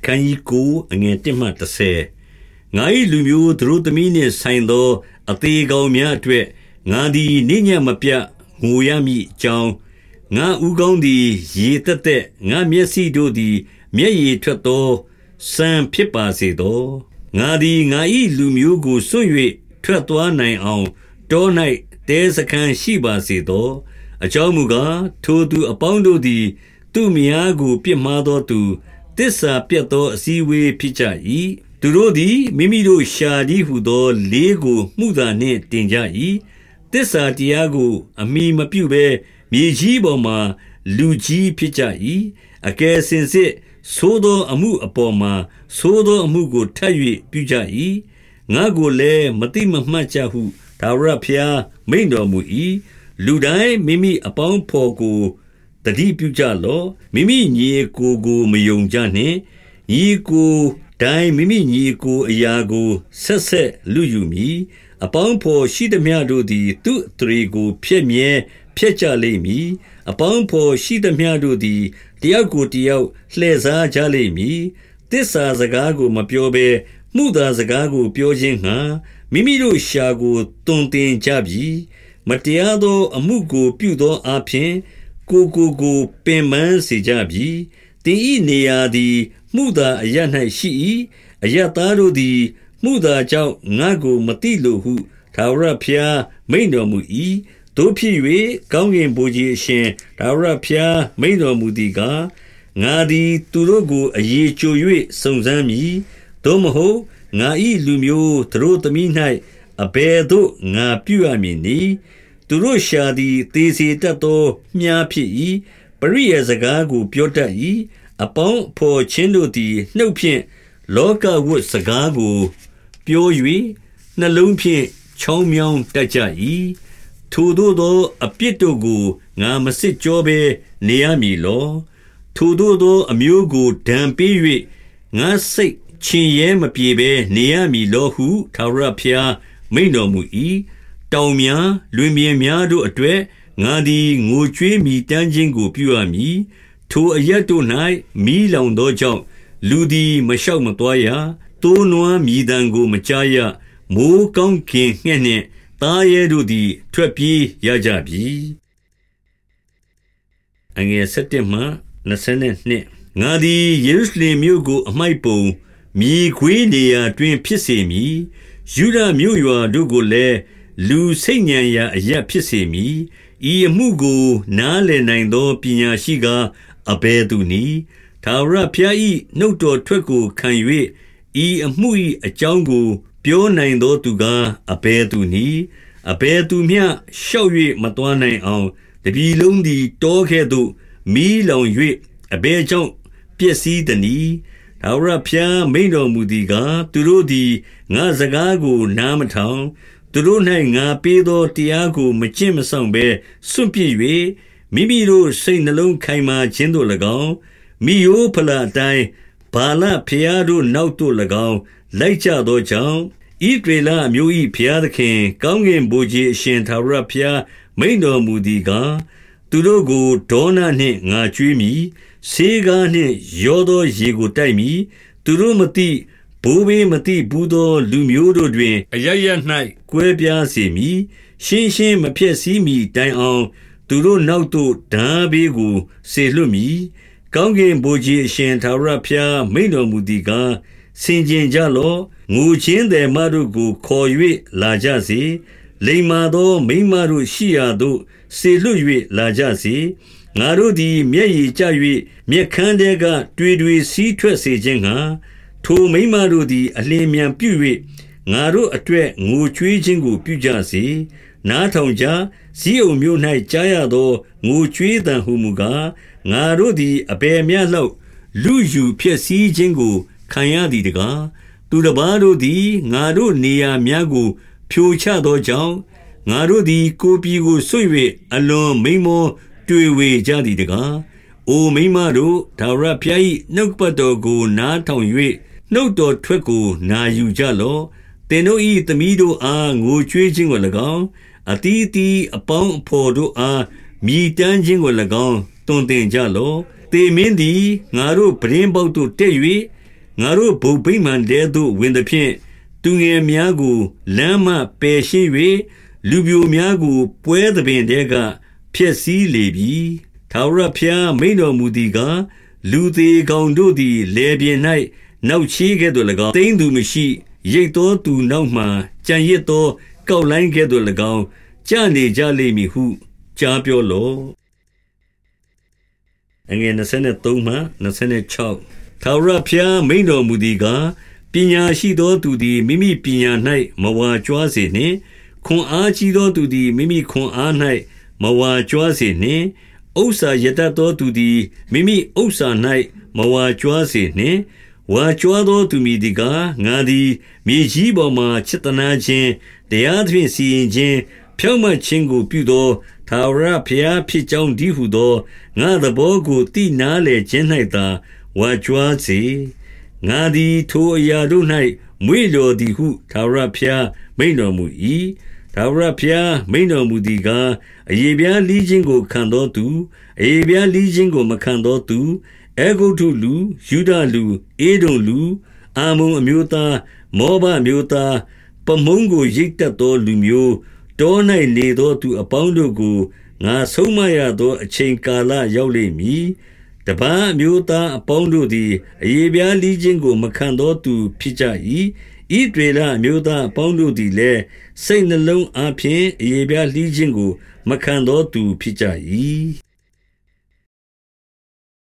အခန်းကြီး9အငယ်1မှ30ငါ၏လူမျိုးသူတို့သမီးနှင့်ဆိုင်သော အသေးကောင်များအတွက်ငါသည်နေညံ့မပြတ်ငိုရမည်အကြောင်းငါဥကောင်းသည်ရေတက်တက်ငါမျက်စိတို့သည် မျက်ရည်ထွက်သောစံဖြစ်ပါစေသောငါသည်ငါ၏လူမျိုးကိုစွန့်၍ထွက်သွားနိုင်အောင်တော၌တဲစခန်းရှိပါစေသော အကြောင်းမူကားထိုသူအပေါင်းတို့သည် သူ့မယားကို ပြစ်မှားသောသူ တစ္ဆာပြတ်သောအစည်းဝေးဖြစ်ကြ၏သူတို့သည်မိမိတို့ရှာသည်ဟုသော လေးကိုမှုသာနှင့်တင်ကြ၏တစ္ဆာတရားကို အမိမပြုဘဲမြေကြီးပေါ်မှလူကြီးဖြစ်ကြ၏အကယ်စင်စစ်သိုးသောအမှုအပေါ်မှာသိုးသောအမှုကိုထပ်၍ပြုကြ၏ငါကိုလည်းမတိမမှတ်ကြဟုဒါဝရဖျားမိန်တော်မူ၏လူတိုင်းမိမိအပေါင်းဖော်ကို တတိပြုကြလော့မိမိညီကိုကိုမယုံကြနှင့်ညီကိုတိုင်းမိမိညီကိုအရာကိုဆက်ဆက်လူယူမည်အပေါင်းဖော်ရှိသမျှတို့သည် သူ့တရေကိုဖျက်မြဲဖျက်ကြလိမ့်မည်အပေါင်းဖော်ရှိသမျှတို့သည်တယောက်ကိုတယောက်လှည့်စားကြလိမ့်မည်တစ္ဆာစကားကိုမပြောဘဲမှုသာစကားကိုပြောခြင်းဟံမိမိတို့ရှာကိုတွင်တင်ကြပြီ မတရားသောအမှုကိုပြုသောအဖြစ် ကိုကိုကိုပင်ပန်းစေကြပြီတင်ဤနေရာသည်မှုသာအရ၌ရှိ၏အရသားတို့သည် မှုသာကြောင့်ငါကိုမတိလိုဟုသာဝရဖျားမိန်တော်မူ၏တို့ဖြစ်၍ကောင်းကင်ဘုရားအရှင်ဒါဝရဖျားမိန်တော်မူသည်ကားငါသည်သူတို့ကိုအရေးကြို၍စုံစမ်းမည်သို့မဟုတ်ငါ၏လူမျိုးသူတို့သမီး၌အဘယ်သို့ငါပြုရမည်နည်း သူတို့ရှာသည်သေစေတတ်သောမြားဖြစ်၏ပရိယေစကားကို ပြောတတ်၏အပေါင်းဖော်ချင်းတို့သည်နှုတ်ဖြင့်လောကဝတ်စကားကို ပြော၍နှလုံးဖြင့်ချောင်းမြောင်းတတ်ကြ၏ထိုတို့သောအပြစ်တို့ကိုငါမစစ်ကြောဘဲနေရမည်လောထိုတို့သောအမျိုးကိုဒဏ်ပေး၍ငါစိတ်ချင်ရဲမပြေဘဲနေရမည်လောဟုထာဝရဘုရားမိန်တော်မူ၏ တောင်များလွင်ပြင်များတို့အတွေ့ငါသည်ငိုကြွေးမိတမ်းခြင်းကိုပြုရမည်ထိုအရက်တို့၌မိလောင်သောကြောင့်လူသည်မလျှောက်မသွားရတိုးနွမ်းမြည်တံကိုမကြားရမိုးကောင်းခင်ငှက်နှင့်သားရဲတို့သည် ထွက်ပြေးရကြပြီအငယ်7မှ22ငါသည်ယေရုရှလင်မြို့ကို အမိုက်ပုံမြေခွေးနေရာတွင်ဖြစ်စေမည်ယူဒမြို့ရွာတို့ကိုလည်း လူစိတ်ညံရာအရက်ဖြစ်စေမည်ဤအမှုကို နားလည်နိုင်သောပညာရှိကားအဘယ်သူနည်းသာရဖျားဤနှုတ်တော်ထွက်ကိုခံ၍ဤအမှု၏အကြောင်းကို ပြောနိုင်သောသူကားအဘယ်သူနည်းအဘယ်သူမျှရှောက်၍မတွားနိုင်အောင်တပြီလုံးသည်တောခဲ့သို့မီးလောင်၍အဘယ်ကြောင့်ပျက်စီးသနည်းထာဝရဘုရားမိန်တော်မူသည်ကားသူတို့သည်ငါစကားကိုနားမထောင် သူတို့၌ငါပေးသောတရားကိုမကျင့်မဆောင်ဘဲစွန့်ပစ်၍မိမိတို့စိတ်နှလုံးခိုင်မာခြင်းသို့၎င်းမိယိုဖလာတိုင်းဘာလဖျားတို့နောက်သို့၎င်းလိုက်ကြသောကြောင့်ဤဒေလအမျိုး၏ဖျားသခင် ကောင်းကင်ဘုရားအရှင်သာရဖျားမိန်တော်မူသည်ကားသူတို့ကိုဒေါနနှင့်ငါကြွေးမိဆေးကားနှင့်ရောသောရေကိုတိုက်မိသူတို့မသိ ဘိုးဘေးမသိဘူးသော လူမျိုးတို့တွင် အရရ၌ကွဲပြားစေမည် ရှင်းရှင်းမဖြစ်စည်းမီတိုင်အောင် သူတို့နောက်သို့ဓာဘေးကိုဆေလွတ်မည် ကောင်းကင်ဘုရားအရှင်သာရဖျားမိန်တော်မူသည်ကား ဆင်ကျင်ကြလော့ ငိုချင်းသည်မတို့ကို ခေါ်၍လာကြစေ လိမ္မာသော မိမတို့ရှိရာသို့ဆေလွတ်၍လာကြစေ ငါတို့သည် မျက်ရည်ကျ၍မျက်ခမ်းတဲက တွေ့တွေ့စီးထွက်စေခြင်းငှာ ထိုမိမတို့သည် အလင်းမြန်ပြု၍ငါတို့အတွက် ငိုကြွေးခြင်းကို ပြုကြစေ နားထောင်ကြဇီးအုံမြို့၌ကြားရသော ငိုကြွေးသံဟုမူကား ငါတို့သည် အဘယ်မျှလောက်လူယူဖြစ်စည်းခြင်းကို ခံရသည်တကား သူတစ်ပါးတို့သည် ငါတို့နေရာများကို ဖြိုချသောကြောင့် ငါတို့သည် ကိုပြည်ကိုဆွ၍အလွန်မိမော တွေ့ဝေကြသည်တကား အိုမိမတို့ဒါဝရဖျား၏နှုတ်ပတ်တော်ကို နားထောင်၍ နှုတ်တော်ထွက်ကိုနာယူကြလော့သင်တို့၏သမီးတို့အားငိုကြွေးခြင်းကို၎င်းအတီးတီအပေါင်းအဖော်တို့အားမြည်တမ်းခြင်းကို၎င်းတွင်တင်ကြလော့တေမင်းသည်ငါတို့ပရင်းပေါက်သို့တက်၍ငါတို့ဘုံဗိမာန်တဲသို့ဝင်သဖြင့်သူငယ်များကိုလမ်းမှပယ်ရှင်း၍လူပြိုများကို ပွဲသဘင်တဲကဖျက်ဆီးလေပြီထာဝရဘုရားမိန်တော်မူသည်ကားလူသေးကောင်တို့သည်လေပြင်း၌ နောက်ချေးကဲ့သို့၎င်းတိမ့်သူမရှိရိတ်သောသူနောက်မှကြံရစ်သော ကောက်လိုင်းကဲ့သို့၎င်းကြနေကြလိမ့်မည်ဟုကြားပြောလော့အငယ်23မှ26ထာဝရဘုရားမိန်တော်မူသည်ကားပညာရှိသောသူသည်မိမိပညာ၌မဝါကြွားစေနှင့်ခွန်အားကြီးသောသူသည်မိမိခွန်အား၌မဝါကြွားစေနှင့်ဥစ္စာရတတ်သောသူသည်မိမိဥစ္စာ၌မဝါကြွားစေနှင့် ဝါကြွားသောသူမည်ဒီကားငါသည်မြေကြီးပေါ်မှချစ်တနာခြင်းတရားသဖြင့်စီရင်ခြင်းဖြောင့်မတ်ခြင်းကိုပြုသောထာဝရဘုရားဖြစ်ကြောင်းဒီဟုသောငါသဘောကိုတိနာလေခြင်း၌သာဝါကြွားစေငါသည်ထိုအရာတို့၌မွေလျော်သည်ဟုထာဝရဘုရားမိန်တော်မူ၏ထာဝရဘုရားမိန်တော်မူသည်ကားအယေပြားလီးခြင်းကိုခံသောသူအယေပြားလီးခြင်းကိုမခံသောသူ အေဂုတ်ထုလူယူဒလူအေဒုံလူအာမုံအမျိုးသားမောဘအမျိုးသားပမုံကိုရိတ်တက်သောလူမျိုးတော၌နေသောသူအပေါင်းတို့ကိုငါဆုံးမရသောအချိန်ကာလရောက်လိမ့်မည်တပန်းအမျိုးသားအပေါင်းတို့သည်အယေပြားလီးခြင်းကို မခံသောသူဖြစ်ကြ၏ဤတွေလအမျိုးသားအပေါင်းတို့သည်လည်းစိတ်နှလုံးအဖျင်အယေပြားလီးခြင်းကို မခံသောသူဖြစ်ကြ၏